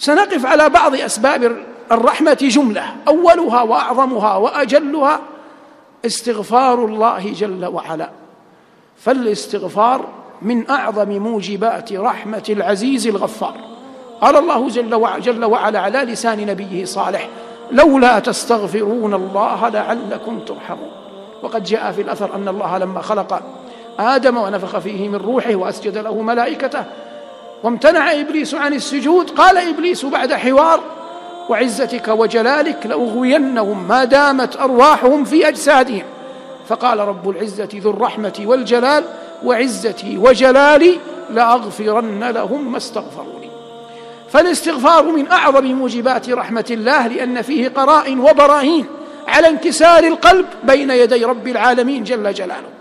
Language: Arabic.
سنقف على بعض أسباب الرحمة جملة أولها وأعظمها وأجلها استغفار الله جل وعلا. فالاستغفار من أعظم موجبات رحمة العزيز الغفار. قال الله جل وعلا, على لسان نبيه صالح لولا تستغفرون الله لعلكم ترحمون. وقد جاء في الأثر أن الله لما خلق آدم ونفخ فيه من روحه وأسجد له ملائكته وامتنع إبليس عن السجود قال إبليس بعد حوار وعزتك وجلالك لأغوينهم ما دامت أرواحهم في أجسادهم. فقال رب العزة ذو الرحمة والجلال وعزتي وجلالي لأغفرن لهم ما استغفروني. فالاستغفار من أعظم موجبات رحمة الله لأن فيه قرائن وبراهين على انكسار القلب بين يدي رب العالمين جل جلاله.